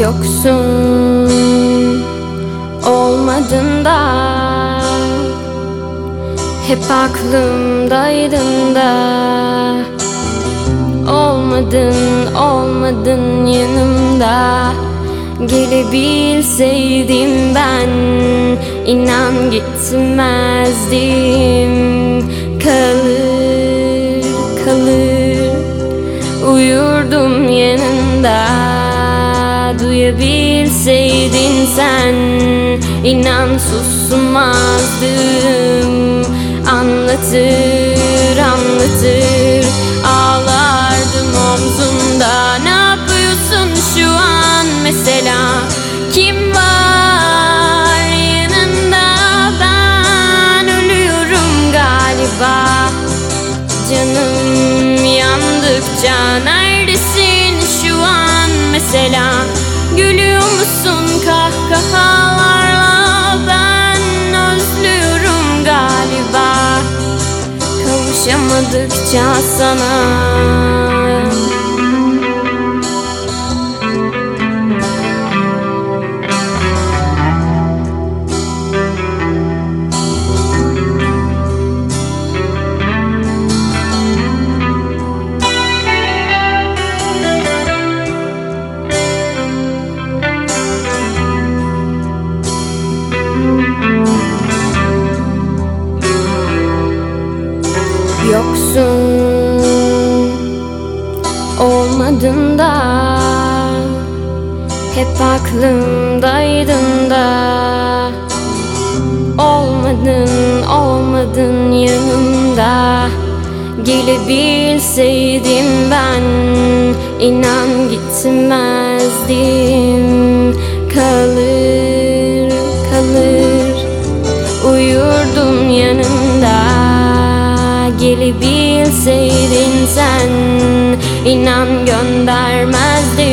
Yoksun. Olmadın da Hep aklımdaydın da. Olmadın olmadın yanımda. Gelebilseydim ben inan gitmezdim. Kalır Duyabilseydin sen inan susmazdım. Anlatır anlatır ağlardım omzumda. Ne yapıyorsun şu an mesela? Kim var yanında? Ben ölüyorum galiba. Canım yandıkça neredesin şu an mesela Gülüyor musun kahkahalarla? Ben özlüyorum galiba. Kavuşamadıkça sana olmadın da Hep aklımdaydın da. Olmadın olmadın yanımda. Gelebilseydim ben inan gitmezdim. Kalır kalır uyurdum yanında Gelebilseydin sen inan göndermezdim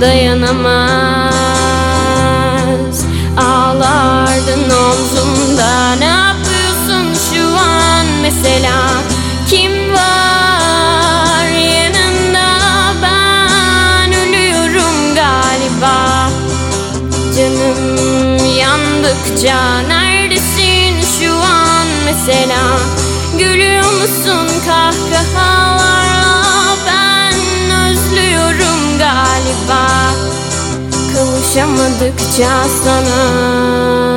Dayanamaz. Ağlardın omzumda Ne yapıyorsun şu an? Mesela kim var yanında? Ben ölüyorum galiba. Canım yandıkça neredesin şu an? Mesela Gülüyor musun kahkahalarla galiba Kavuşamadıkça sana